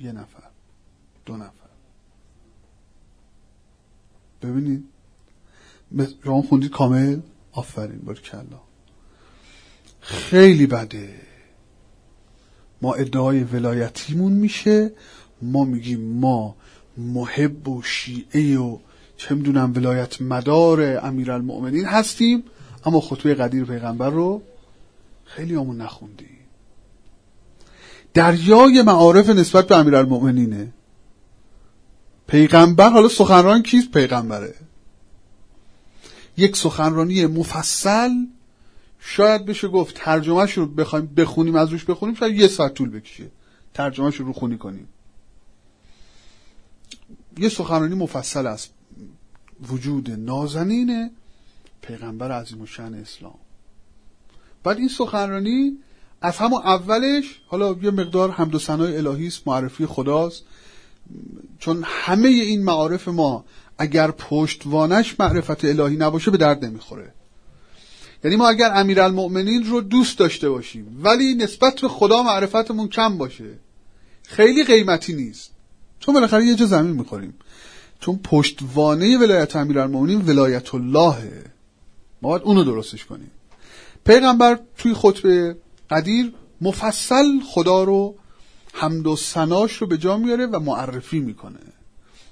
یه نفر دو نفر. ببینید شما خوندید کامل؟ آفرین کلا خیلی بده. ما ادعای ولایتیمون میشه. ما میگیم ما محب و شیعه و چه می‌دونم ولایت مدار امیرالمؤمنین هستیم اما خطبه قدیر پیغمبر رو خیلی همون نخوندیم. دریای معارف نسبت به امیرالمؤمنینه. پیغمبر حالا سخنران کیست؟ پیغمبره. یک سخنرانی مفصل شاید بشه گفت ترجمهش رو بخوایم بخونیم از روش بخونیم شاید یه ساعت طول بکشه. ترجمهش رو خونی کنیم. یه سخنرانی مفصل است. وجود نازنین پیغمبر عظیم و شن اسلام. بعد این سخنرانی از همون اولش حالا یه مقدار حمد و ثنای الهی است معرفی خداست. چون همه این معارف ما اگر پشتوانش معرفت الهی نباشه به درد نمی‌خوره. یعنی ما اگر امیرالمؤمنین رو دوست داشته باشیم ولی نسبت به خدا معرفتمون کم باشه خیلی قیمتی نیست. چون بالاخره یه جا زمین می‌خوریم. چون پشتوانه ولایت امیرالمؤمنین ولایت اللهه. ما باید اونو درستش کنیم. پیغمبر توی خطبه قدیر مفصل خدا رو حمد و سناش رو به جا میاره و معرفی می‌کنه.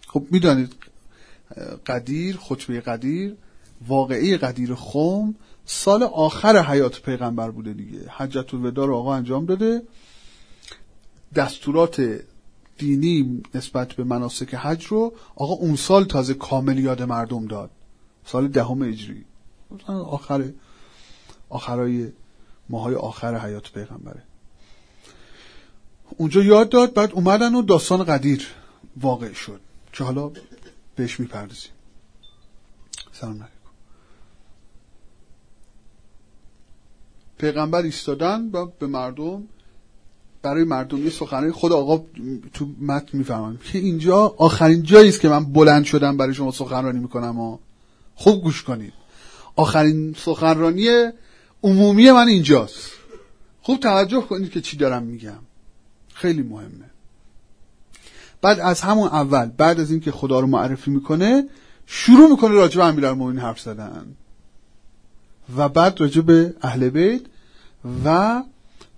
خب می‌دانید قدیر خطبه قدیر واقعی قدیر خوم سال آخر حیات پیغمبر بوده دیگه. حجت الوداع رو آقا انجام داده. دستورات دینی نسبت به مناسک حج رو آقا اون سال تازه کامل یاد مردم داد. سال دهم اجری آخر آخرای ماهای آخر حیات پیغمبره. اونجا یاد داد بعد اومدن و داستان قدیر واقع شد. که حالا بهش می‌پردازیم. سلام علیکم. پیغمبر ایستادن و به مردم برای مردم یه سخنرانی خود آقا تو متن می‌فهمم که اینجا آخرین جایی است که من بلند شدم برای شما سخنرانی می‌کنم و خوب گوش کنید. آخرین سخنرانی عمومی من اینجاست. خوب توجه کنید که چی دارم میگم. خیلی مهمه. بعد از همون اول بعد از اینکه خدا رو معرفی می‌کنه شروع می‌کنه راجع به امیرالمومنین حرف زدن. و بعد راجع به اهل بیت و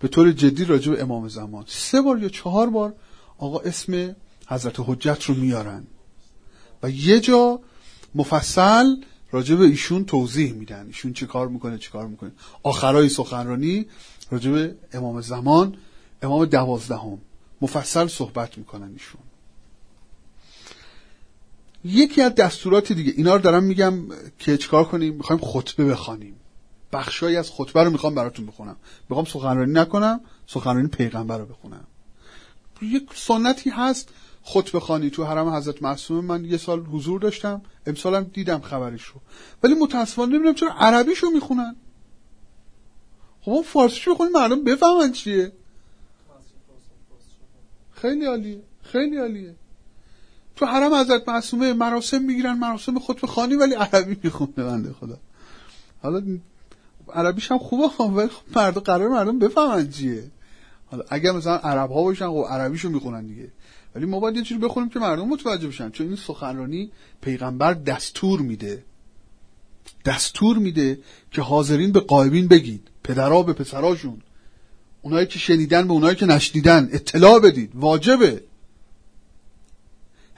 به طور جدی راجع به امام زمان. سه بار یا چهار بار آقا اسم حضرت حجت رو میارن. و یه جا مفصل راجع به ایشون توضیح میدن. ایشون چی کار می‌کنه چی کار می‌کنه. آخرای سخنرانی راجع به امام زمان امام دوازدهم. مفصل صحبت می‌کنن ایشون. یکی از دستورات دیگه اینا رو دارم میگم که چیکار کنیم؟ می‌خوایم خطبه بخوانیم. بخشایی از خطبه رو می‌خوام براتون بخونم. می‌خوام سخنرانی نکنم سخنرانی پیغمبر رو بخونم. یک سنتی هست خطبه خانی تو حرم حضرت معصومه من یه سال حضور داشتم امسالم دیدم خبرش رو. ولی متاسفانه نمی‌دونم چرا عربیشو می‌خونن. خب اون فارسیشو بخونیم مردم بفهمن چیه. خیلی عالیه خیلی عالیه. تو حرم حضرت معصومه مراسم می‌گیرن مراسم خطبه خانی ولی عربی می‌خونه بنده خدا. حالا عربیش هم خوبه ولی خب مردم قرار مردم بفهمن چیه. حالا اگر مثلا عرب ها باشن خب عربیشو می‌خونن دیگه. ولی ما باید یه چیزی بخونیم که مردم متوجه بشن چون این سخنرانی پیغمبر دستور میده. دستور میده که حاضرین به قائبین بگید پدرها به پسراشون. اونایی که شنیدن به اونایی که نشنیدن اطلاع بدید واجبه.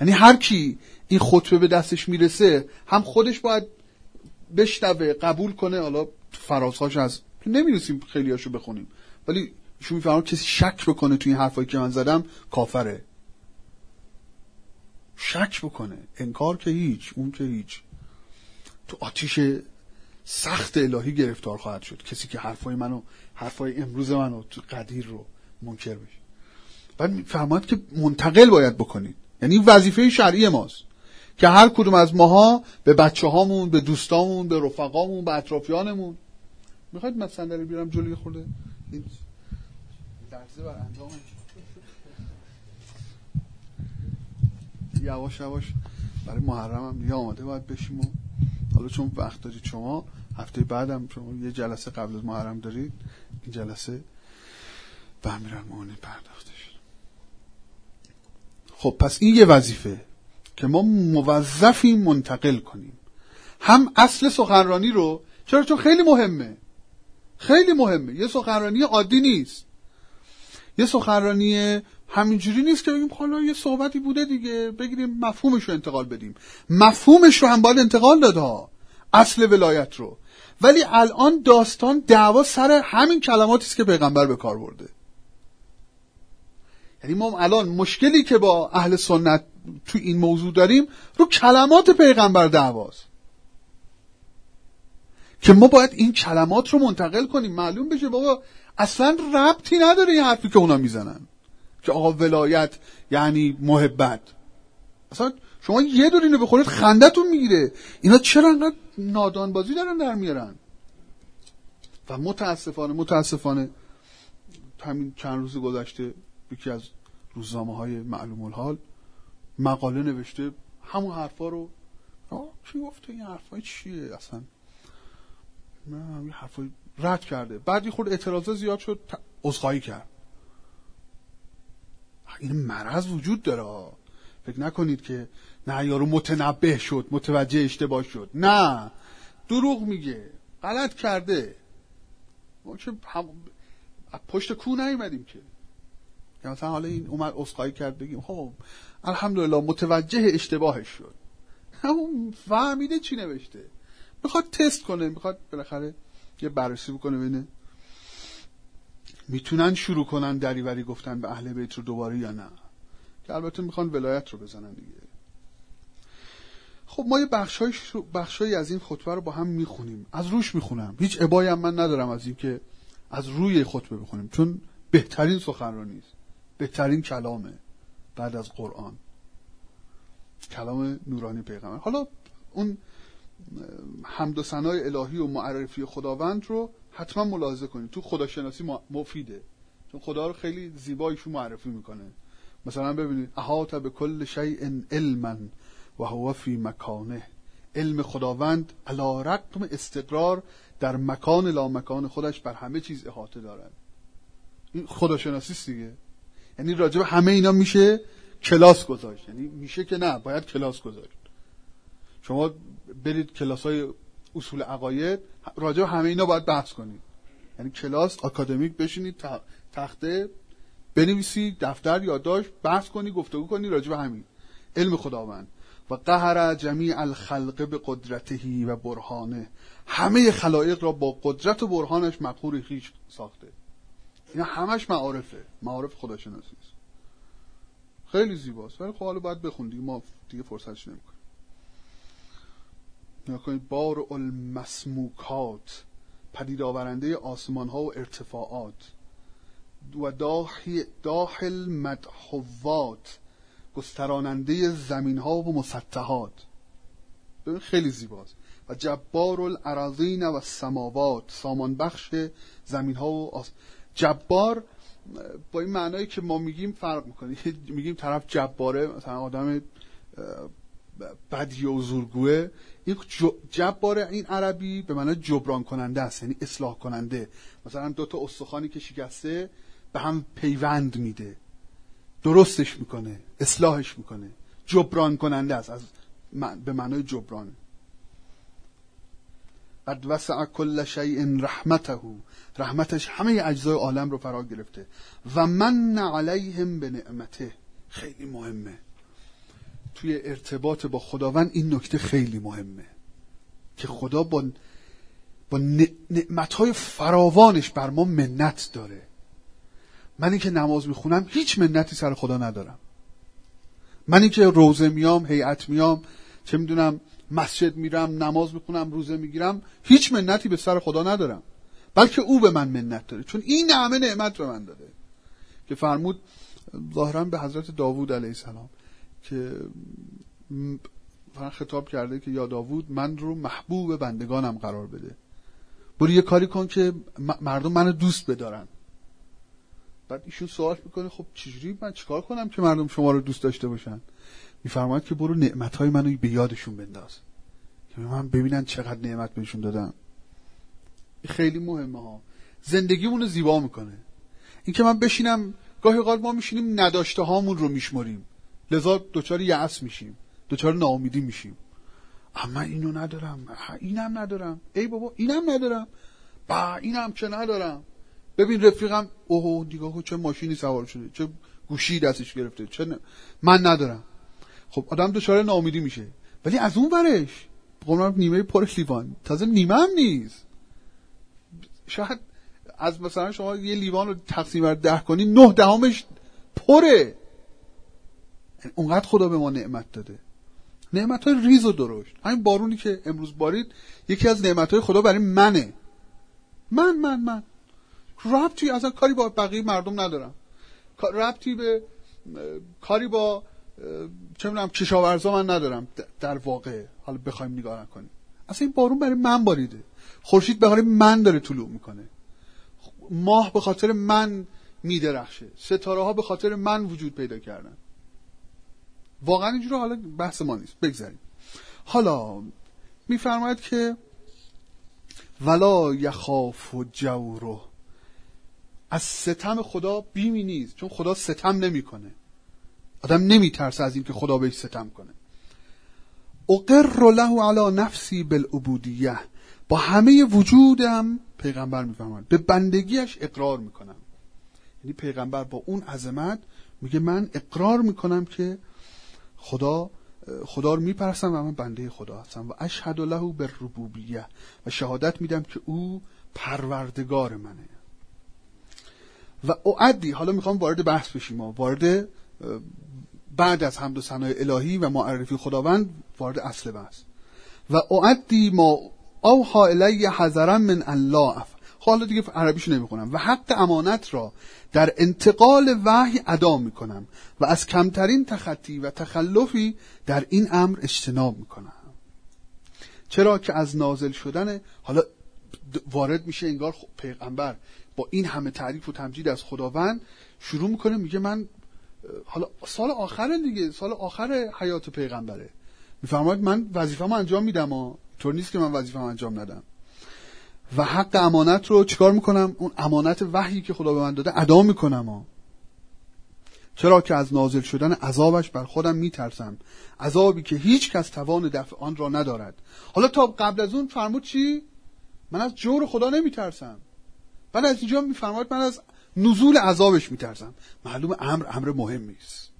یعنی هر کی این خطبه به دستش می‌رسه هم خودش باید بشنوه قبول کنه. حالا فرازهاش از نمی‌رسیم خیلی هاشو بخونیم. ولی شما می‌فهمم کسی شک بکنه توی این حرفایی که من زدم کافره. شک بکنه. انکار که هیچ اون که هیچ. تو آتیش سخت الهی گرفتار خواهد شد. کسی که حرفای منو حرفای امروز منو تو قدیر رو منکر بشه. بعد فرماید که منتقل باید بکنید. یعنی وظیفه شرعی ماست. که هر کدوم از ماها به بچه هامون به دوستامون به رفقامون به اطرافیانمون. می‌خواید من صندلی بیارم جلوی خورده؟ این لرزه بر یواش یواش برای محرم هم دیگه آماده باید بشیم و حالا چون وقت دارید شما هفته بعدم شما یه جلسه قبل از محرم دارید این جلسه به امیرالمومنین پرداخته شد. خب پس این یه وظیفه که ما موظفیم منتقل کنیم. هم اصل سخنرانی رو چرا؟ چون خیلی مهمه. خیلی مهمه. یه سخنرانی عادی نیست. یه سخنرانی همینجوری نیست که بگیم حالا یه صحبتی بوده دیگه بگیریم مفهومش رو انتقال بدیم. مفهومش رو هم باید انتقال داد ها اصل ولایت رو. ولی الان داستان دعوا سر همین کلماتی است که پیغمبر به کار برده. یعنی ما الان مشکلی که با اهل سنت تو این موضوع داریم رو کلمات پیغمبر دعواست. که ما باید این کلمات رو منتقل کنیم. معلوم بشه بابا اصلا ربطی نداره این حرفی که اونا می‌زنن. که آقا ولایت یعنی محبت. اصلا شما یه دور اینو بخورید خندتون می‌گیره. اینا چرا انقدر نادان بازی دارن در میارن؟ و متاسفانه متاسفانه همین چند روز گذشته یکی از روزنامه های معلوم الحال مقاله نوشته همون حرفا رو. کی گفته این حرفای چیه؟ اصلا نه همین حرفای رد کرده. بعد خود اعتراضه زیاد شد عذرخواهی کرد. این مرض وجود داره فکر نکنید که نه یارو متنبه شد متوجه اشتباه شد. نه. دروغ میگه. غلط کرده. ما که هم... پشت کو نیومدیم که. مثلا حالا این اومد اسخای کرد بگیم خب الحمدلله متوجه اشتباهش شد. همون فهمیده چی نوشته. می‌خواد تست کنه می‌خواد بالاخره یه بررسی بکنه ببینه. می‌تونن شروع کنن دریوری گفتن به اهل بیت رو دوباره یا نه؟ که البته می‌خوان ولایت رو بزنن دیگه. خب ما یه بخشای از این خطبه رو با هم می‌خونیم. از روش می‌خونم. هیچ ابایی هم من ندارم از این که از روی خطبه بخونیم چون بهترین سخنرانی است بهترین کلامه بعد از قرآن. کلام نورانی پیغمبر. حالا اون حمد و ثنای الهی و معرفی خداوند رو حتما ملاحظه کنید. تو خداشناسی مفیده. چون خدا رو خیلی زیبایشون معرفی می‌کنه. مثلا ببینید احاط به کل شیء علما و هو فی مکانه. علم خداوند علا رقم استقرار در مکان لا مکان خودش بر همه چیز احاطه دارد. این خداشناسی دیگه. یعنی راجب همه اینا میشه کلاس گذاشت. یعنی میشه که نه باید کلاس گذاشت. شما برید کلاس های اصول عقاید راجع همه اینا باید بحث کنید. یعنی کلاس آکادمیک بشینید تخته بنویسید دفتر یادداشت بحث کنی گفتگو کنی راجع به همین. علم خداوند. و قهر جمیع الخلق به قدرتهی و برهانه. همه خلایق را با قدرت و برهانش مقهور خیش ساخته. اینا همش معارفه. معارف خداشناسی خیلی زیباست. ولی خب حالا باید بخون ما دیگه فرصتش نمی‌کنیم. نکنید بار المسموکات پدید آورنده آسمان ها و ارتفاعات. و داخل مدحوات گستراننده زمین ها و مسطحات. خیلی زیباست. و جبار الارضین و سماوات سامان بخش زمین ها و آس... جبار با این معنایی که ما میگیم فرق می‌کنه. میگیم طرف جباره مثلا آدم بدی و زورگوه. این جبار این عربی به معنای جبران کننده است یعنی اصلاح کننده. مثلا دو تا استخوانی که شکسته به هم پیوند میده. درستش می‌کنه اصلاحش می‌کنه. جبران کننده است از به معنای جبران. قد وسع کل شیء رحمته. رحمتش همه اجزای عالم رو فرا گرفته. و من علیهم به نعمته خیلی مهمه. توی ارتباط با خداوند این نکته خیلی مهمه. که خدا با با نعمتهای فراوانش بر ما منت داره. منی که نماز می‌خونم هیچ منتی سر خدا ندارم. منی که روزه میام هیئت میام چه می‌دونم مسجد میرم نماز می‌خونم روزه می‌گیرم هیچ منتی به سر خدا ندارم. بلکه او به من منت داره. چون این همه نعمت به من داده. که فرمود ظاهرا به حضرت داوود علیه السلام. که خطاب کرده که یا داوود من رو محبوب بندگانم قرار بده. برو یه کاری کن که مردم منو دوست بدارن. بعد ایشون سوال می‌کنه خب چجوری من چیکار کنم که مردم شما رو دوست داشته باشن؟ میفرماید که برو نعمت های منو به یادشون بنداز. که من ببینن چقدر نعمت بهشون دادم خیلی مهمه ها. زندگیمون رو زیبا می‌کنه. اینکه من بشینم گاهی اوقات ما میشینیم نداشته هامون رو میشمریم. لذا دچار یأس میشیم دچار ناامیدی میشیم. اما اینو ندارم. اینم ندارم. ای بابا اینم ندارم. با اینم که ندارم. ببین رفیقم اوه دیگاه چه ماشینی سوار شده چه گوشی دستش گرفته چه من ندارم. خب آدم دچار ناامیدی میشه. ولی از اون برش قرآن نیمه پر لیوان. تازه نیمه هم نیست. شاید از مثلا شما یه لیوان رو تقسیم بر ده کنی نه دهمش پره. اونقدر خدا به ما نعمت داده. نعمت های ریز و درشت. همین بارونی که امروز بارید یکی از نعمت های خدا برای منه. من من من. ربطی اصلا کاری با بقیه مردم ندارم. ربطی به کاری با چه می‌دونم کشاورزا من ندارم. در واقع حالا بخوایم نگاه نکنیم. اصلا این بارون برای من باریده. خورشید به من داره طلوع می‌کنه. ماه به خاطر من میدرخشه. ستاره ها به خاطر من وجود پیدا کردن. واقعا اینجور حالا بحث ما نیست. بگذاریم. حالا میفرماید که ولا یخاف و جورو از ستم خدا بیمی نیست چون خدا ستم نمی‌کنه. آدم نمیترسه از اینکه خدا بهش ستم کنه. اقر له علی نفسی بالعبودیه. با همه وجودم پیغمبر می‌فهمد به بندگیش اقرار می‌کنم. یعنی پیغمبر با اون عظمت میگه من اقرار می‌کنم که خدا خدا رو میپرستم و من بنده خدا هستم. و اشهد له به ربوبیه و شهادت میدم که او پروردگار منه. و اعدی حالا می‌خوام وارد بحث بشیم. وارد بعد از حمد و ثنای الهی و معرفی خداوند وارد اصل بحث. و اعدی ما اوها الی حذرا من الله. حالا دیگه عربیشو نمی‌خونم. و حق امانت را در انتقال وحی ادا می‌کنم و از کمترین تخطی و تخلفی در این امر اجتناب می‌کنم. چرا که از نازل شدن حالا وارد میشه انگار پیغمبر با این همه تعریف و تمجید از خداوند شروع می‌کنه میگه من حالا سال آخر دیگه سال آخر حیات پیغمبره. میفرماید من وظیفه‌مو انجام میدم ها؟ طور نیست که من وظیفه‌مو انجام ندم. و حق امانت رو چیکار می‌کنم؟ اون امانت وحی که خدا به من داده ادا می‌کنم. ها چرا که از نازل شدن عذابش بر خودم میترسم؟ عذابی که هیچ کس توان دفع آن را ندارد. حالا تا قبل از اون فرمود چی؟ من از جور خدا نمیترسم. بعد از اینجا میفرماید من از نزول عذابش میترسم. معلوم امر امر مهمی است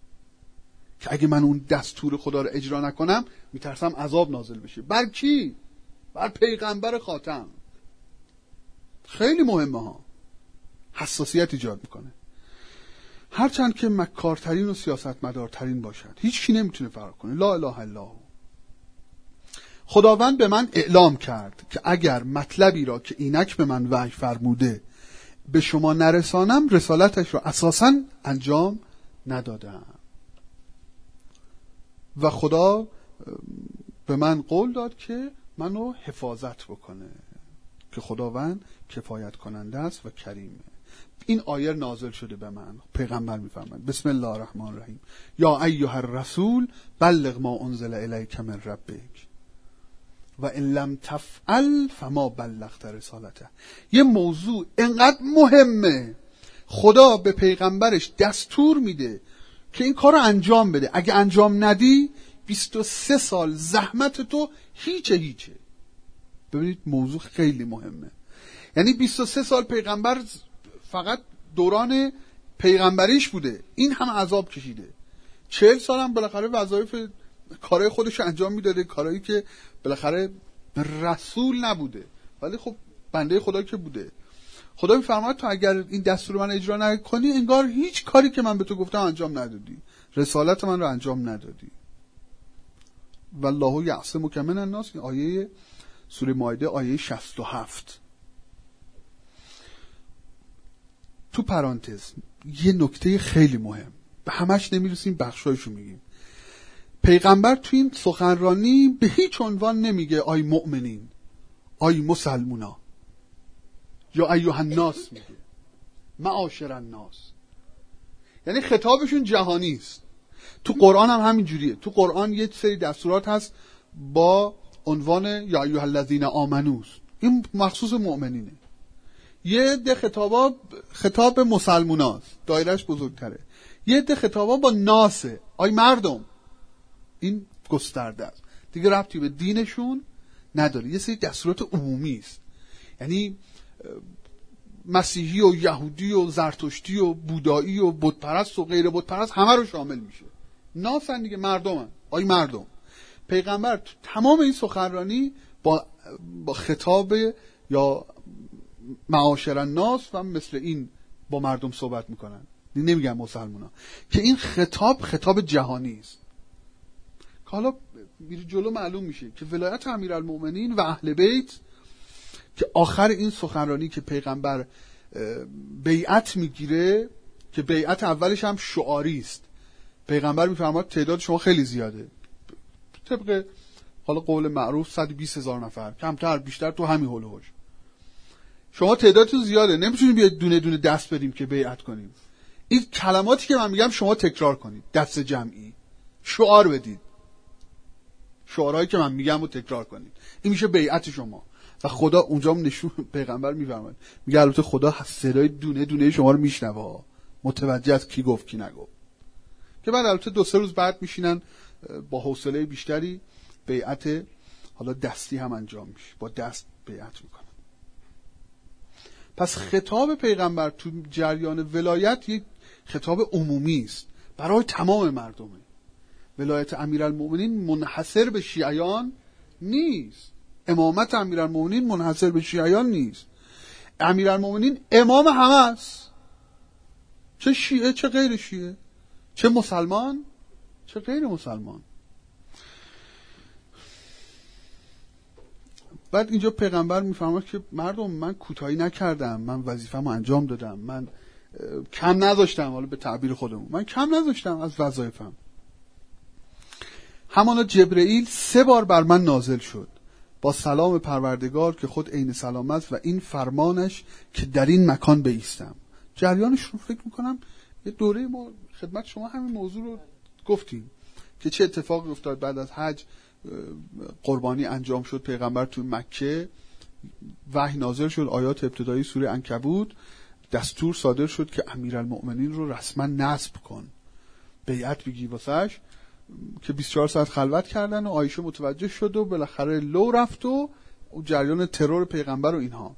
که اگه من اون دستور خدا رو اجرا نکنم میترسم عذاب نازل بشه. بر کی؟ بر پیغمبر خاتم. خیلی مهمه ها. حساسیت ایجاد می‌کنه. هرچند که مکارترین و سیاستمدارترین باشد هیچ کی نمی‌تونه فرار کنه. لا اله الا خداوند به من اعلام کرد که اگر مطلبی را که اینک به من وحی فرموده به شما نرسانم رسالتش را اساسا انجام ندادم. و خدا به من قول داد که منو حفاظت بکنه. که خداوند کفایت کننده است و کریمه این آیه نازل شده به من. پیغمبر میفرماید بسم الله الرحمن الرحیم. یا ایها الرسول بلغ ما انزل الیک من ربک. و ان لم تفعل فما بلغت رسالته. یه موضوع انقدر مهمه. خدا به پیغمبرش دستور میده که این کار رو انجام بده. اگه انجام ندی 23 سال زحمت تو هیچه هیچه. ببینید موضوع خیلی مهمه. یعنی 23 سال پیغمبر فقط دوران پیغمبریش بوده. این هم عذاب کشیده. چهل سال هم بالاخره وظایف کارهای خودش انجام می‌داده کارهایی که بالاخره رسول نبوده. ولی خب بنده خدا که بوده. خدا میفرماید تو اگر این دستور من اجرا نکنی انگار هیچ کاری که من به تو گفتم انجام ندادی. رسالت من رو انجام ندادی. والله یعصم من الناس. آیه سوره مایده آیه 67 تو پرانتز یه نکته خیلی مهم. به همش نمی‌رسیم بخشایشو میگیم. پیغمبر تو این سخنرانی به هیچ عنوان نمیگه آی مؤمنین آی مسلمونا. یا ایوه الناس میگه. معاشر الناس. یعنی خطابشون جهانی است. تو قرآن هم همین جوریه تو قرآن یه سری دستورات هست با عنوان یا ایوه الذین آمنوس این مخصوص مؤمنینه. یه ده خطابا خطاب مسلموناست. دایرش بزرگتره. یه ده خطابا با ناسه. آی مردم این گسترده است. دیگه ربطی به دینشون نداره. یه سری دستورات عمومی است. یعنی مسیحی و یهودی و زرتشتی و بودایی و بتپرست و غیر بتپرست همه رو شامل میشه. ناسن دیگه مردمن. آی مردم. پیغمبر تو تمام این سخنرانی با, با خطاب یا معاشر ناس و مثل این با مردم صحبت می‌کنن. نمیگم مسلمان ها که این خطاب خطاب جهانی است. که حالا میری جلو معلوم میشه که ولایت امیرالمؤمنین و اهل بیت که آخر این سخنرانی که پیغمبر بیعت می‌گیره که بیعت اولش هم شعاری است. پیغمبر میفرماد تعداد شما خیلی زیاده. طبق حالا قول معروف 120 هزار نفر. کمتر بیشتر تو همین هلوش شما تعدادتون زیاده. نمی‌تونیم بیاید دونه دونه دست بدیم که بیعت کنیم. این کلماتی که من میگم شما تکرار کنید. دست جمعی. شعار بدید. شعارهایی که من میگم رو تکرار کنید. این میشه بیعت شما. و خدا اونجا نشون پیغمبر میفرماد میگه البته خدا صدای دونه دونه شما رو میشنوه. متوجه از کی گفت کی نگفت. که بعد البته دو سه روز بعد میشینن با حوصله بیشتری بیعت حالا دستی هم انجام میشه. با دست بیعت می‌کنن. پس خطاب پیغمبر تو جریان ولایت یک خطاب عمومی است برای تمام مردمه. ولایت امیرالمؤمنین منحصر به شیعیان نیست. امامت امیرالمؤمنین منحصر به شیعیان نیست. امیرالمؤمنین امام همه است. چه شیعه چه غیر شیعه؟ چه مسلمان؟ چه غیر مسلمان؟ بعد اینجا پیغمبر میفرماد که مردم من کوتاهی نکردم من وظیفه‌مو انجام دادم من کم نذاشتم حالا به تعبیر خودمون. من کم نذاشتم از وظایفم. همانا جبرئیل سه بار بر من نازل شد با سلام پروردگار که خود عین سلام است و این فرمانش که در این مکان بیستم. جریانش رو فکر می‌کنم یه دوره ما خدمت شما همین موضوع رو گفتیم که چه اتفاقی افتاد بعد از حج. قربانی انجام شد پیغمبر توی مکه. وحی نازل شد آیات ابتدایی سوره انکبود دستور صادر شد که امیرالمؤمنین رو رسما نصب کن. بیعت بگی واسش. که 24 ساعت خلوت کردن و آیشه متوجه شد و بالاخره لو رفت و جریان ترور پیغمبر و اینها.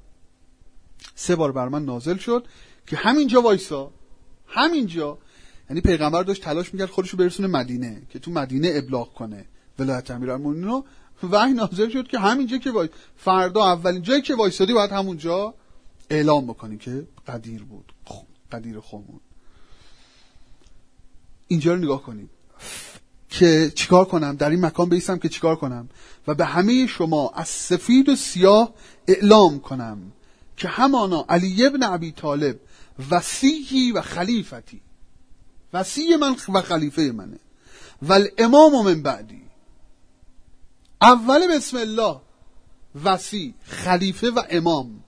سه بار بر من نازل شد که همینجا وایسا. همینجا. یعنی پیغمبر داشت تلاش می‌کرد خودش رو برسونه مدینه که تو مدینه ابلاغ کنه. ولایت امیرالمومنین رو وحی نازل شد که همینجا که وای فردا اولین جایی که وایسادی باید همونجا اعلام بکنی که قدیر بود. قدیر خمون. اینجا رو نگاه کنید که چیکار کنم؟ در این مکان بیستم که چیکار کنم؟ و به همه شما از سفید و سیاه اعلام کنم که همانا علی ابن ابی طالب وسیعی و خلیفتی. وسیع من و خلیفه منه. و الامام من بعدی. اول بسم الله. وسیع خلیفه و امام.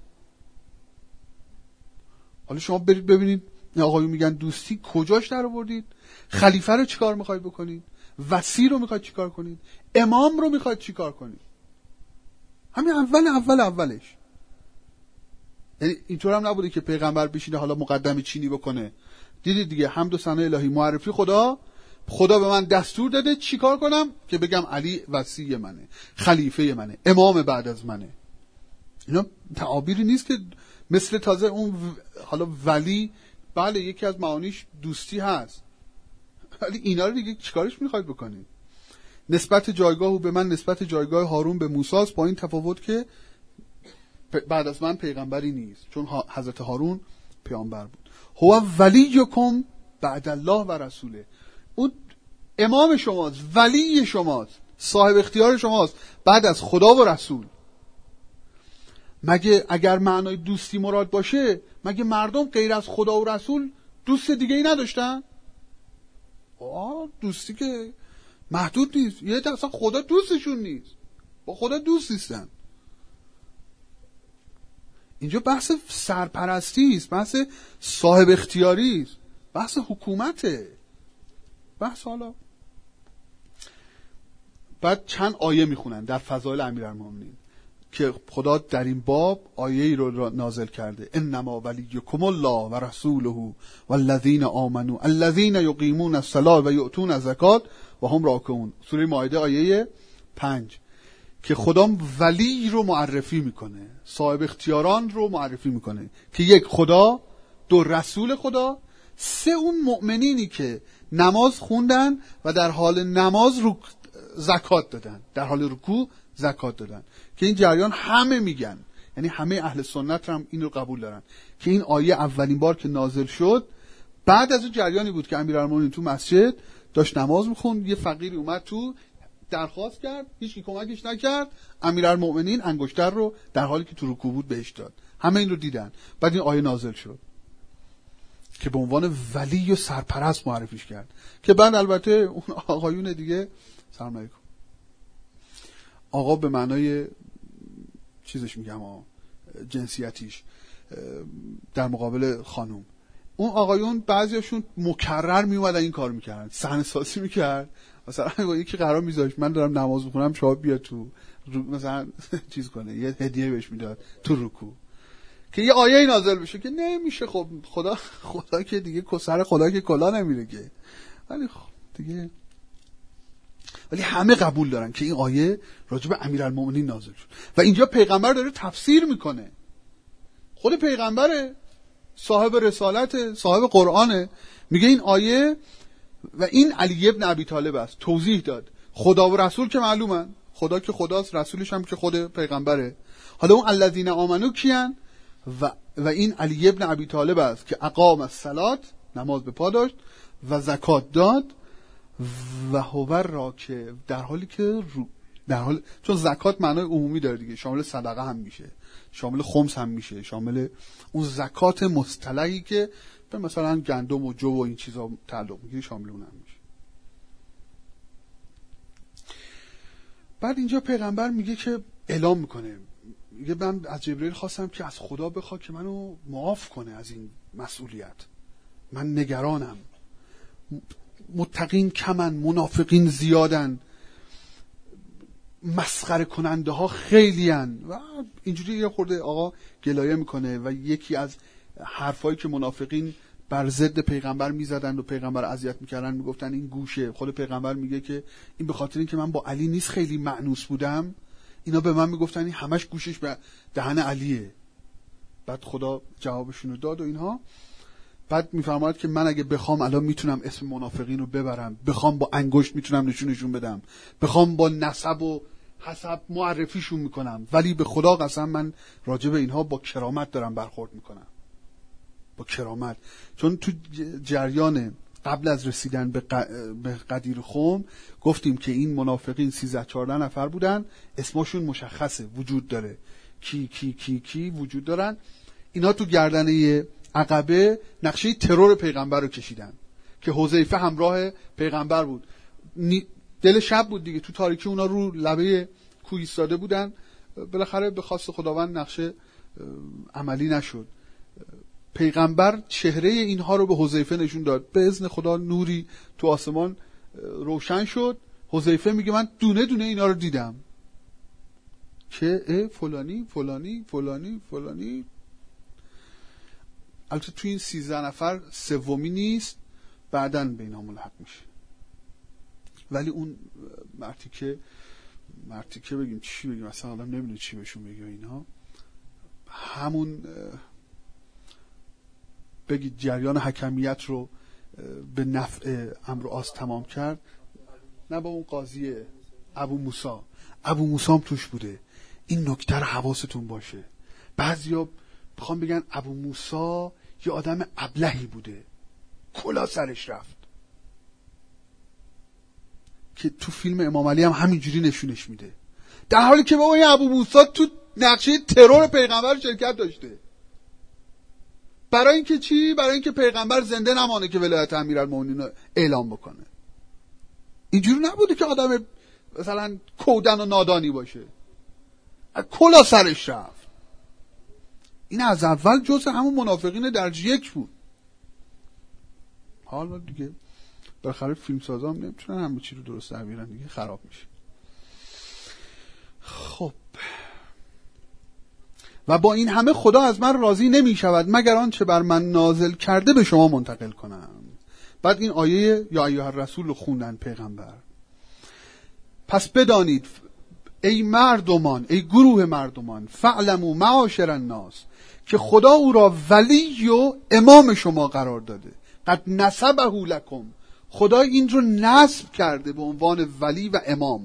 حالا شما برید ببینید آقایون میگن دوستی کجاش در آوردید؟ خلیفه رو چیکار می‌خواید بکنید؟ وسیع رو می‌خواید چیکار کنید؟ امام رو می‌خواید چیکار کنید؟ همین اول اول اولش. یعنی اینطور هم نبوده که پیغمبر بشینه حالا مقدم چینی بکنه. دیدید دیگه حمد و ثنا الهی معرفی خدا خدا به من دستور داده چیکار کنم؟ که بگم علی وسیع منه خلیفه منه امام بعد از منه. اینا تعابیری نیست که مثل تازه اون حالا ولی بله یکی از معانیش دوستی هست. ولی اینا رو دیگه چیکارش می‌خواید بکنید؟ نسبت جایگاه او به من نسبت جایگاه هارون به موساس با این تفاوت که بعد از من پیغمبری نیست. چون حضرت هارون پیامبر بود. هو ولیکم بعد الله و رسوله. اون امام شماست ولی شماست صاحب اختیار شماست بعد از خدا و رسول. مگه اگر معنای دوستی مراد باشه مگه مردم غیر از خدا و رسول دوست دیگه ای نداشتن؟ آه دوستی که محدود نیست. یه اصلا خدا دوستشون نیست. با خدا دوست نیستن. اینجا بحث سرپرستی است بحث صاحب اختیاری است بحث حکومته. بحث حالا. بعد چند آیه می‌خونن در فضایل امیرالمومنین که خدا در این باب آیه ای رو نازل کرده. انما ولیکم الله و رسوله والذین آمنوا. الذین یقیمون الصلاة و یؤتون الزکات و هم راکعون. سوره مائده آیه پنج. که خدا ولی رو معرفی می‌کنه صاحب اختیاران رو معرفی می‌کنه. که یک خدا دو رسول خدا سه اون مؤمنینی که نماز خوندن و در حال نماز رو زکات دادن. در حال رکوع زکات دادن. که این جریان همه میگن. یعنی همه اهل سنت هم این رو قبول دارن. که این آیه اولین بار که نازل شد بعد از اون جریانی بود که امیرالمومنین تو مسجد داشت نماز می‌خوند. یه فقیری اومد تو درخواست کرد هیچ کمکش نکرد. امیرالمومنین انگشتر رو در حالی که تو رکوع بود بهش داد. همه این رو دیدن. بعد این آیه نازل شد. که به عنوان ولی و سرپرست معرفیش کرد. که بعد البته اون آقایون دیگه سلام علیکم آقا به معنای چیزش میگم جنسیتیش در مقابل خانوم اون آقایون بعضیشون مکرر میومدن این کار می‌کردن صحنه سازی می‌کرد. مثلا یکی قرار میذاشت من دارم نماز می‌خونم شما بیا تو مثلا چیز کنه یه هدیه بهش می‌داد تو رکوع. که یه آیه نازل بشه که نمیشه. خب خدا خدا که دیگه سر خدا که کلا نمیره که. ولی خب دیگه. ولی همه قبول دارن که این آیه راجع به امیرالمومنین نازل شد. و اینجا پیغمبر داره تفسیر می‌کنه. خود پیغمبره صاحب رسالت صاحب قرآنه. میگه این آیه و این علی ابن ابی طالب است. توضیح داد. خدا و رسول که معلومن. خدا که خداست رسولش هم که خود پیغمبره. حالا اون الذین آمنو کیان؟ و, و این علی ابن ابی طالب است که اقام الصلات نماز به پا داشت و زکات داد و هوبر را که در حالی که در حال چون زکات معنای عمومی داره دیگه شامل صدقه هم میشه شامل خمس هم میشه شامل اون زکات مصطلحی که به مثلا گندم و جو و این چیزا تعلق می‌گیره شامل اون هم میشه. بعد اینجا پیغمبر میگه که اعلام می‌کنه میگه من از جبرئیل خواستم که از خدا بخواد که منو معاف کنه از این مسئولیت. من نگرانم. متقین کمن منافقین زیادن. مسخره کننده ها خیلی هن. و اینجوری یه خورده آقا گلایه می‌کنه و یکی از حرفایی که منافقین بر ضد پیغمبر می‌زدن و پیغمبر اذیت می‌کردن می‌گفتن این گوشه. خود پیغمبر میگه که این به خاطر اینکه من با علی نیست خیلی معنوس بودم. اینا به من می‌گفتن این همش گوشش به دهن علیه. بعد خدا جوابشون رو داد و اینها. بعد میفرماید که من اگه بخوام الان می‌تونم اسم منافقین رو ببرم. بخوام با انگشت می‌تونم نشونشون بدم. بخوام با نسب و حسب معرفیشون می‌کنم. ولی به خدا قسم من راجع به اینها با کرامت دارم برخورد می‌کنم. با کرامت. چون تو جریان قبل از رسیدن به, قدیر خوم گفتیم که این منافقین 13 14 نفر بودن اسمشون مشخصه وجود داره. کی کی کی کی وجود دارن. اینا تو گردنه عقبه نقشه ترور پیغمبر رو کشیدن که حذیفه همراه پیغمبر بود. دل شب بود دیگه. تو تاریکی اونا رو لبه کوه ایستاده بودن. بالاخره به خواست خداوند نقشه عملی نشد. پیغمبر چهره اینها رو به حذیفه نشون داد. به اذن خدا نوری تو آسمان روشن شد. حذیفه میگه من دونه دونه اینا رو دیدم. که فلانی فلانی فلانی فلانی. البته تو این سیزده نفر سومی نیست بعدا به اینا ملحق میشه. ولی اون مرتیکه مرتیکه بگیم چی بگیم اصلا آدم نمی‌دونه چی بهشون بگیم اینها همون بگید جریان حکمیت رو به نفع امر آس تمام کرد؟ نه با اون قاضی ابو موسا. ابو موسا توش بوده. این نکته حواستون باشه. بعضیا بخوام بگن ابو موسا یه آدم ابلهی بوده. کلا سرش رفت. که تو فیلم امام علی هم همینجوری نشونش میده. در حالی که بابا این ابو موسا تو نقشه ترور پیغمبر شرکت داشته. برای اینکه چی؟ برای اینکه پیغمبر زنده نمانه که ولایت امیرالمومنین رو اعلام بکنه. اینجوری نبوده که آدم مثلا کودن و نادانی باشه. کلا سرش رفت. این از اول جز همون منافقین درج یک بود. حالا دیگه بالاخره فیلم سازا هم نمی‌تونن همه چی رو درست در دیگه خراب میشه خب و با این همه خدا از من راضی نمی شود مگر آنچه بر من نازل کرده به شما منتقل کنم. بعد این آیه یا ایها الرسول رو خوندن پیغمبر. پس بدانید ای مردمان ای گروه مردمان فعلمو معاشر الناس که خدا او را ولی و امام شما قرار داده. قد نسبه لکم. خدا این رو نصب کرده به عنوان ولی و امام.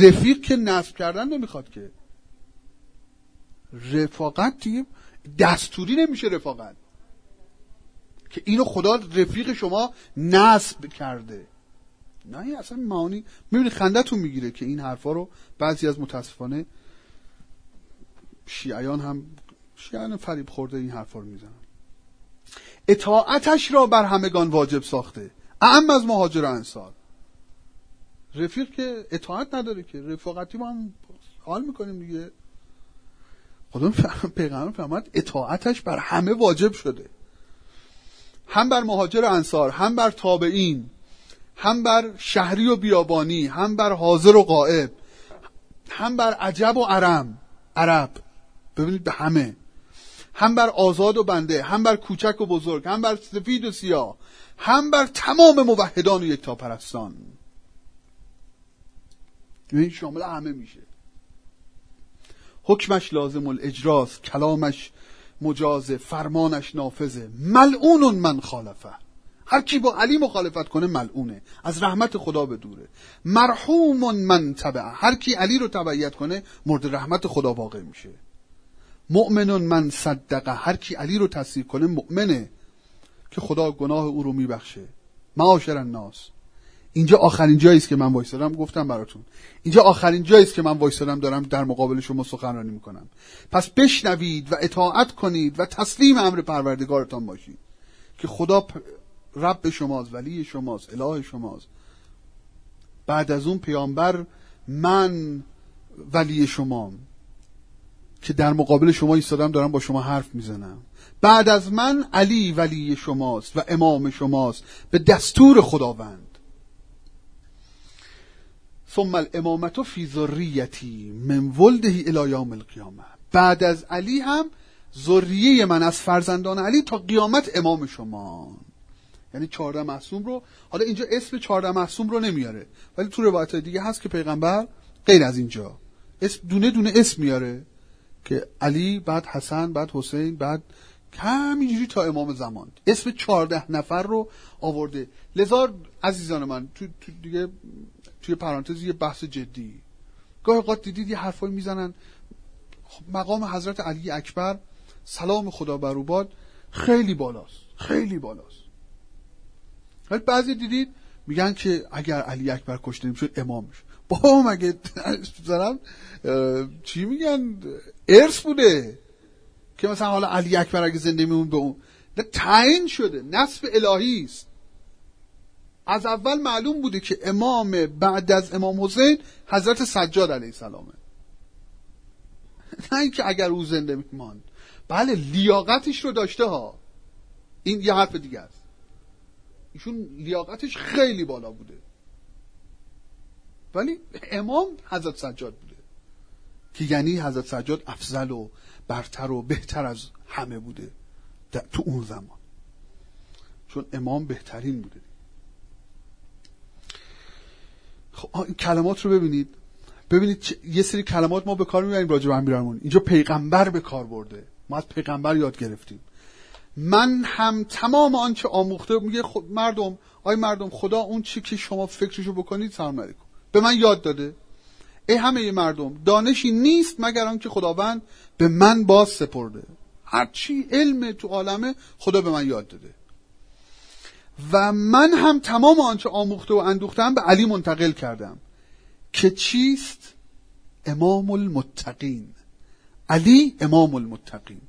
رفیق که نصب کردن نمی‌خواد که. رفاقت دیگه دستوری نمیشه رفاقت. که اینو خدا رفیق شما نصب کرده. نه این اصلا معانی می‌بینی خندتون می‌گیره که این حرفا رو بعضی از متاسفانه شیعیان هم شیعیان فریب خورده این حرفا رو می‌زنن. اطاعتش را بر همگان واجب ساخته. اهم از مهاجر انصار. رفیق که اطاعت نداره که. رفاقتی ما هم حال می‌کنیم دیگه. خدا پیغمبر فرمود اطاعتش بر همه واجب شده. هم بر مهاجر انصار هم بر تابعین هم بر شهری و بیابانی هم بر حاضر و قائب هم بر عجب و عرم عرب. ببینید به همه. هم بر آزاد و بنده هم بر کوچک و بزرگ هم بر سفید و سیاه هم بر تمام موحدان و یکتاپرستان این شامل همه میشه. حکمش لازم الاجراست کلامش مجازه فرمانش نافذه. ملعون من خالفه. هر کی با علی مخالفت کنه ملعونه. از رحمت خدا به دوره. مرحوم من تبع هر کی علی رو تبعیت کنه مورد رحمت خدا واقع میشه. مؤمن من صدقه. هر کی علی رو تصدیق کنه مؤمنه. که خدا گناه او رو میبخشه. معاشر الناس. اینجا آخرین جایی است که من وایسادم گفتم براتون. اینجا آخرین جایی است که من وایسادم دارم در مقابل شما سخنرانی می‌کنم. پس بشنوید و اطاعت کنید و تسلیم امر پروردگارتان باشید که خدا رب شماست ولی شماست اله شماست. بعد از اون پیامبر من ولی شمام که در مقابل شما ایستادم دارم با شما حرف می‌زنم. بعد از من علی ولی شماست و امام شماست. به دستور خداوند. ثم الامامت فی ذریتی من ولده الی القیامه بعد از علی هم ذریه من از فرزندان علی تا قیامت امام شما. یعنی چهارده معصوم رو حالا اینجا اسم چهارده معصوم رو نمیاره ولی تو روایت دیگه هست که پیغمبر غیر از اینجا. اسم دونه دونه اسم میاره که علی بعد حسن بعد حسین بعد همینجوری تا امام زمان. اسم چهارده نفر رو آورده. لذا عزیزان من تو, تو دیگه توی پرانتز یه بحث جدی. گاهی اوقات دیدید یه حرفایی می‌زنن. خب مقام حضرت علی اکبر سلام خدا بر باد خیلی بالاست خیلی بالاست. ولی بعضی دیدید میگن که اگر علی اکبر کشته نمی‌شد امامش با مگه دارم چی میگن؟ ارث بوده که مثلا حالا علی اکبر اگه زنده میمون به اون. تعیین شده. نصف الهی است. از اول معلوم بوده که امام بعد از امام حسین حضرت سجاد علیه السلامه. نه اینکه اگر او زنده میماند. بله لیاقتش رو داشته ها. این یه حرف دیگه است. ایشون لیاقتش خیلی بالا بوده. ولی امام حضرت سجاد بوده. که یعنی حضرت سجاد افضل و برتر و بهتر از همه بوده. تو اون زمان. چون امام بهترین بوده. خب این کلمات رو ببینید. ببینید یه سری کلمات ما به کار می‌بریم راجع به امیرالمومنین اینجا پیغمبر به کار برده. ما از پیغمبر یاد گرفتیم. من هم تمام آنچه آموخته میگه خود مردم آی مردم خدا اون چی که شما فکرشو بکنید سلام علیکم. به من یاد داده. ای همه مردم دانشی نیست مگر آنکه خداوند به من باز سپرده. هرچی علم تو عالمه خدا به من یاد داده. و من هم تمام آنچه آموخته و اندوختم به علی منتقل کردم که چیست؟ امام المتقین علی امام المتقین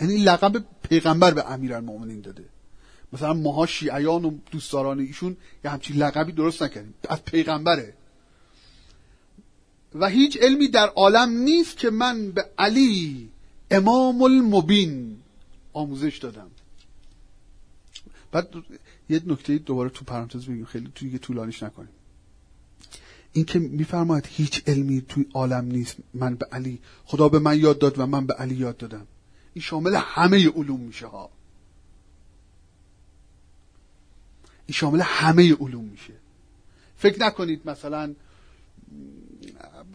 یعنی لقب پیغمبر به امیرالمومنین داده. مثلا ماها شیعیان و دوستداران ایشون یه همچین لقبی درست نکردیم. از پیغمبره. و هیچ علمی در عالم نیست که من به علی امام المبین آموزش دادم. بعد یه نکته دوباره تو پرانتز بگیم. خیلی توی طولانیش نکنیم. این که میفرماید هیچ علمی توی عالم نیست. من به علی خدا به من یاد داد و من به علی یاد دادم. این شامل همه علوم میشه ها. این شامل همه علوم میشه. فکر نکنید مثلا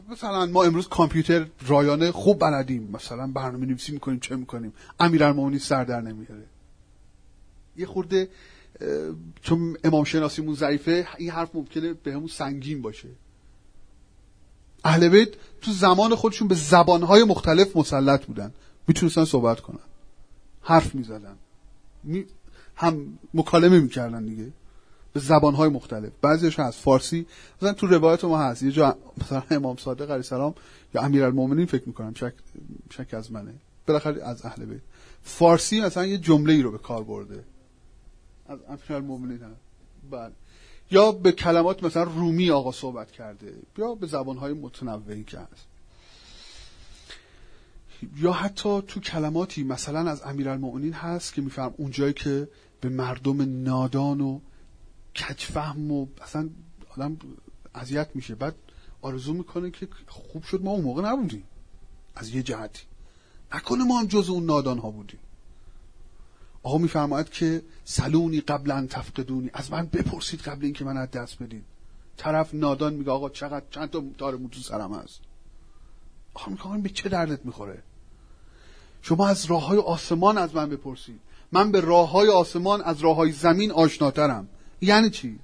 مثلا ما امروز کامپیوتر رایانه خوب بلدیم. مثلا برنامه نویسی می‌کنیم چه می‌کنیم؟ امیرالمومنین سر در نمیاره. یه خورده چون امام شناسیمون ضعیفه این حرف ممکنه به همون سنگین باشه. اهل بیت تو زمان خودشون به زبانهای مختلف مسلط بودن. می‌تونستن صحبت کنن. حرف می‌زدن. می... هم مکالمه می‌کردن دیگه. به زبانهای مختلف. بعضیش هست. فارسی. مثلا تو روایت ما هست. یه جا مثلا امام صادق علیه السلام یا امیرالمومنین فکر می‌کنم. شک شک از منه. بالاخره از اهل بیت. فارسی مثلا یه جمله ای رو به کار برده. از امیرالمومنین هست بله. یا به کلمات مثلا رومی آقا صحبت کرده یا به زبانهای متنوعی که هست. یا حتی تو کلماتی مثلا از امیرالمومنین هست که میفهم اونجایی که به مردم نادان و کجفهم و اصلا آدم اذیت میشه. بعد آرزو می‌کنه که خوب شد ما اون موقع نبودیم. از یه جهتی. نکنه ما هم جز اون نادان ها بودیم. آقا میفرماید که سلونی قبلا تفقدونی. از من بپرسید قبل اینکه من از دست بدین. طرف نادان میگه آقا چقدر چند تا تار تو سرم هست. آقا میگه به چه دردت می‌خوره؟ شما از راه های آسمان از من بپرسید. من به راه های آسمان از راه های زمین آشناترم. یعنی چی؟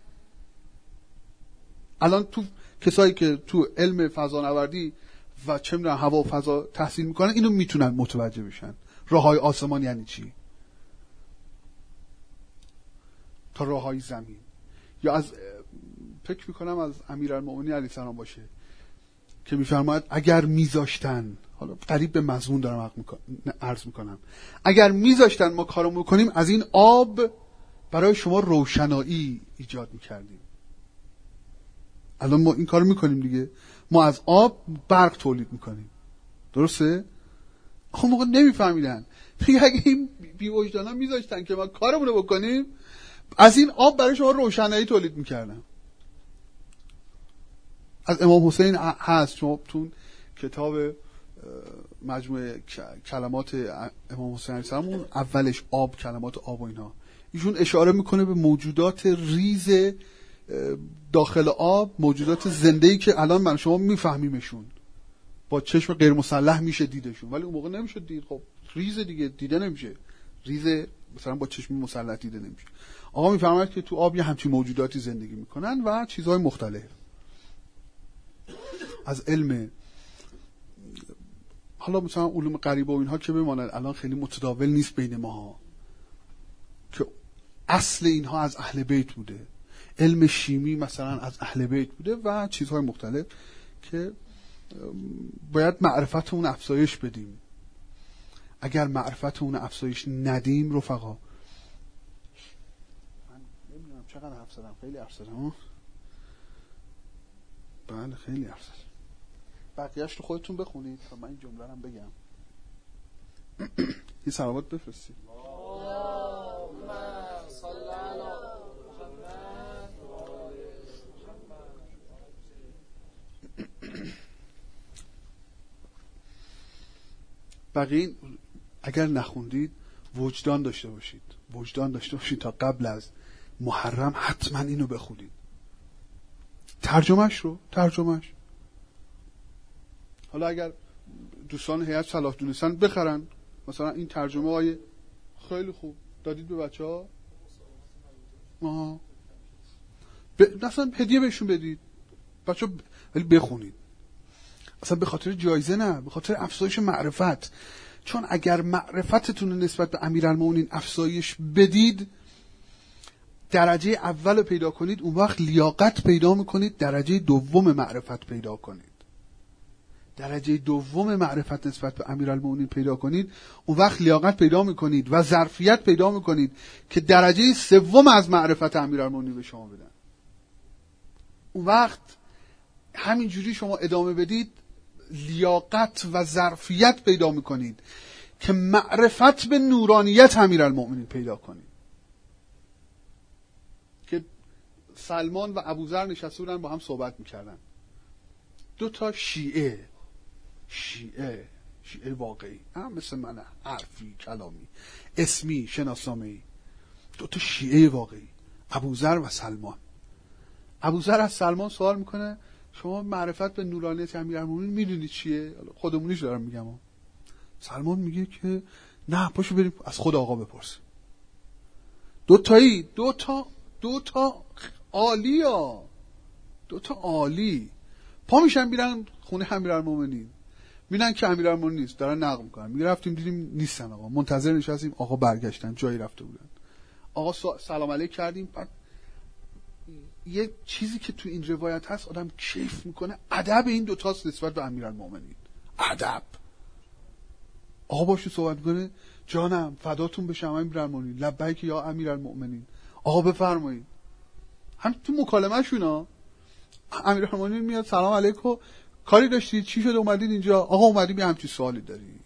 الان تو کسایی که تو علم فضانوردی و چه می‌دونم هوا و فضا تحصیل می‌کنن اینو می‌تونن متوجه بشن. راه های آسمان یعنی چی؟ تا راه های زمین. یا از فکر می‌کنم از امیرالمومنین علیه السلام باشه که میفرماید اگر میذاشتن حالا قریب به مضمون دارم عرض می‌کنم اگر میذاشتن ما کارو می‌کنیم از این آب برای شما روشنایی ایجاد می‌کردیم. الان ما این کارو می‌کنیم دیگه. ما از آب برق تولید می‌کنیم. درسته؟ خب موقع نمیفهمیدن. اگه این بی وجدانا میذاشتن که ما کارمون رو بکنیم از این آب برای شما روشنایی تولید می‌کردن از امام حسین هست. شما تو کتاب مجموعه کلمات امام حسین علیه السلام اولش آب کلمات آب و اینا. ایشون اشاره می‌کنه به موجودات ریز داخل آب موجودات زنده که الان من شما میفهمیمشون. با چشم غیر مسلح میشه دیدشون. ولی اون موقع نمیشه دید. خب ریز دیگه دیده نمیشه. ریز مثلا با چشم مسلح دیده نمیشه. آقا میفرماید که تو آب یه همچین موجوداتی زندگی می‌کنن و چیزهای مختلف. از علم حالا مثلا علوم غریبه و اینها که بماند الان خیلی متداول نیست بین ماها. که اصل اینها از اهل بیت بوده. علم شیمی مثلا از اهل بیت بوده و چیزهای مختلف که باید معرفت اون افزایش بدیم. اگر معرفت اون افزایش ندیم رفقا چقدر حرف زدم؟ خیلی حرف زدم بله خیلی حرف زدم. بقیهش رو خودتون بخونید تا من این جمله رو بگم. یه سلامات بفرستید. بقیه اگر نخوندید وجدان داشته باشید. وجدان داشته باشید تا قبل از محرم حتما اینو بخونید. ترجمهش رو ترجمهش. حالا اگر دوستان هیئت صلاح دونستن بخرن مثلا این ترجمه های خیلی خوب. دادید به بچه ها آها. ب... اصلا هدیه بهشون بدید. بچه ولی بخونید. اصلا به خاطر جایزه نه به خاطر افزایش معرفت. چون اگر معرفتتون نسبت به امیرالمومنین افزایش بدید درجه اول پیدا کنید اون وقت لیاقت پیدا می‌کنید درجه دوم معرفت پیدا کنید. درجه دوم معرفت نسبت به امیرالمومنین پیدا کنید اون وقت لیاقت پیدا می‌کنید و ظرفیت پیدا می‌کنید که درجه سوم از معرفت امیرالمومنین به شما بدن. اون وقت همینجوری شما ادامه بدید لیاقت و ظرفیت پیدا می‌کنید که معرفت به نورانیت امیرالمومنین پیدا کنید که سلمان و ابوذر نشسته بودن با هم صحبت می‌کردن. دو تا شیعه. شیعه. شیعه واقعی. هم مثل من. حرفی کلامی. اسمی شناسنامه دو تا شیعه واقعی. ابوذر و سلمان. ابوذر از سلمان سوال می‌کنه شما معرفت به نورانیت امیرالمومنین می‌دونید چیه؟ خودمونیش دارم میگم. سلمان میگه که نه پاشو بریم از خود آقا بپرسیم دو تایی دو تا دو تا عالی ها دو تا عالی. پا میشن میرن خونه امیرالمومنین میرن که امیرالمومنین نیست. دارن نقل می‌کنن. میگه رفتیم دیدیم نیستن آقا. منتظر نشستیم. آقا برگشتن. جایی رفته بودن. آقا سلام علیک کردیم. بعد یه چیزی که تو این روایت هست آدم کیف می‌کنه. ادب این دوتاست نسبت به امیرالمومنین ادب. آقا باشی صحبت می‌کنه. جانم فداتون بشم امیرالمومنین لبیک یا امیرالمومنین آقا بفرمایید. هم تو مکالمه شونا امیرالمومنین میاد سلام علیکم. کاری داشتید چی شده؟ اومدید اینجا؟ آقا اومدیم یه همچی سوالی داری.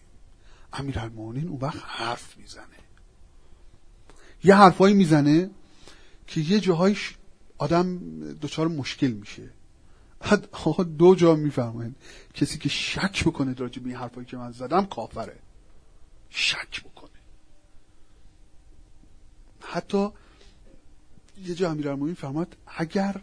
امیرالمومنین اون وقت حرف می‌زنه. یه حرفایی می‌زنه که یه جاهایش آدم دچار مشکل میشه. آقا دو جا میفرمایید کسی که شک بکنه راجع به این حرفایی که من زدم کافره. شک بکنه. حتی یه جا امیرالمومنین فرماد اگر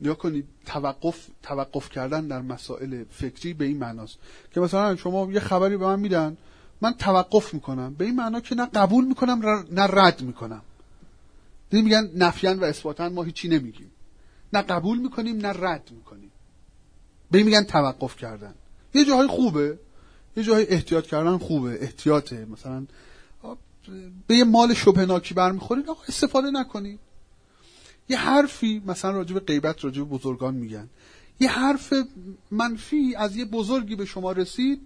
یا کنید توقف توقف کردن در مسائل فکری به این معناست که مثلا شما یه خبری به من میدن من توقف می‌کنم. به این معنا که نه قبول می‌کنم نه رد می‌کنم. دیدی میگن نفیان و اثباتن ما هیچی نمیگیم. نه قبول می‌کنیم نه رد می‌کنیم. به این میگن توقف کردن. یه جاهای خوبه. یه جاهای احتیاط کردن خوبه. احتیاطه. مثلا به یه مال شبهناکی برمیخورید آقا استفاده نکنید یه حرفی مثلا راجب غیبت راجب بزرگان میگن. یه حرف منفی از یه بزرگی به شما رسید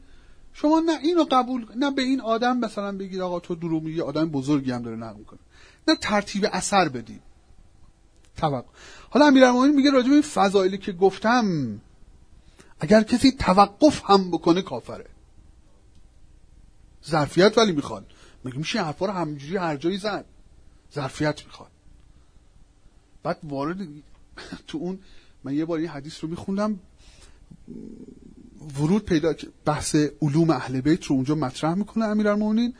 شما نه اینو قبول نه به این آدم مثلا بگید آقا تو دروغ میگی آدم بزرگی هم داره نقل می‌کنه. نه ترتیب اثر بدید. توقع. حالا امیرالمومنین میگه راجب این فضایلی که گفتم اگر کسی توقف هم بکنه کافره. ظرفیت ولی می‌خواد. میگه میشه حرفا رو همینجوری هر جایی زد؟ ظرفیت می‌خواد. بعد وارد تو اون من یه بار این حدیث رو میخوندم. ورود پیدا بحث علوم اهل بیت رو اونجا مطرح می‌کنه امیرالمومنین.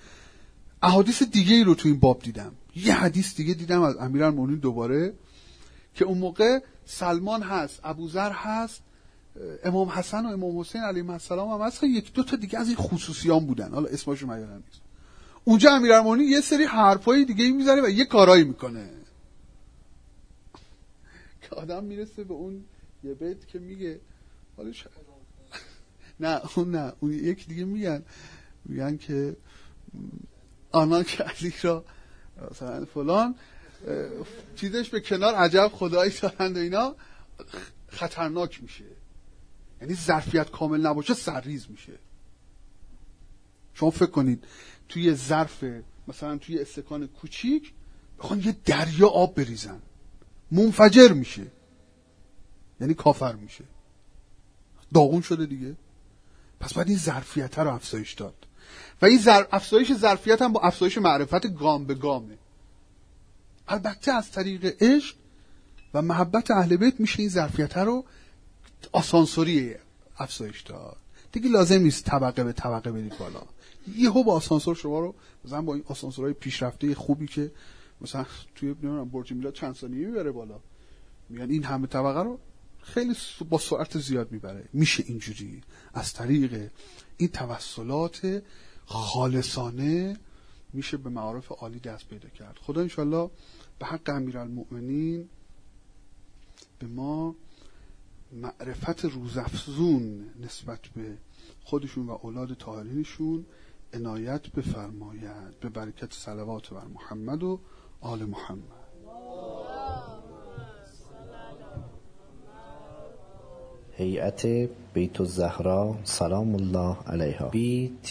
احادیث دیگه ای رو تو این باب دیدم. یه حدیث دیگه دیدم از امیرالمومنین دوباره که اون موقع سلمان هست ابوذر هست امام حسن و امام حسین علیهم السلام هم هست یک دو تا دیگه از این خصوصیان بودن. حالا اسمشو من نیست. اونجا امیرالمومنین یه سری حرفای دیگه می‌زنه و یه کارایی می‌کنه. که آدم می‌رسه به اون یه بیت که میگه حالا نه اون نه اون یک دیگه میگن میگن که آنان که علی را مثلا فلان چیزش به کنار عجب خدایی دارند و اینا خطرناک میشه. یعنی ظرفیت کامل نباشه سرریز میشه. شما فکر کنید توی ظرف مثلا توی استکان کوچیک بخوان یه دریا آب بریزن. منفجر میشه. یعنی کافر میشه. داغون شده دیگه. پس باید این ظرفیت رو افزایش داد. و این زر... افزایش ظرفیت هم با افزایش معرفت گام به گامه. البته از طریق عشق و محبت اهل بیت میشه این ظرفیت رو آسانسوری افزایش داد. دیگه لازم نیست طبقه به طبقه برید بالا. یهو با آسانسور شما رو مثلا با این آسانسورهای پیشرفته خوبی که مثلا توی نمی‌دونم برج میلاد چند ثانیه می‌بره بالا. میگن این همه طبقه رو خیلی با سرعت زیاد می‌بره. میشه اینجوری. از طریق این توسلات خالصانه میشه به معارف عالی دست پیدا کرد. خدا انشالله به حق امیرالمؤمنین به ما معرفت روزافزون نسبت به خودشون و اولاد طاهرینشون عنایت بفرماید. به برکت صلوات بر محمد و آل محمد. هیئت بیت الزهرا سلام الله علیها. Btzs.ir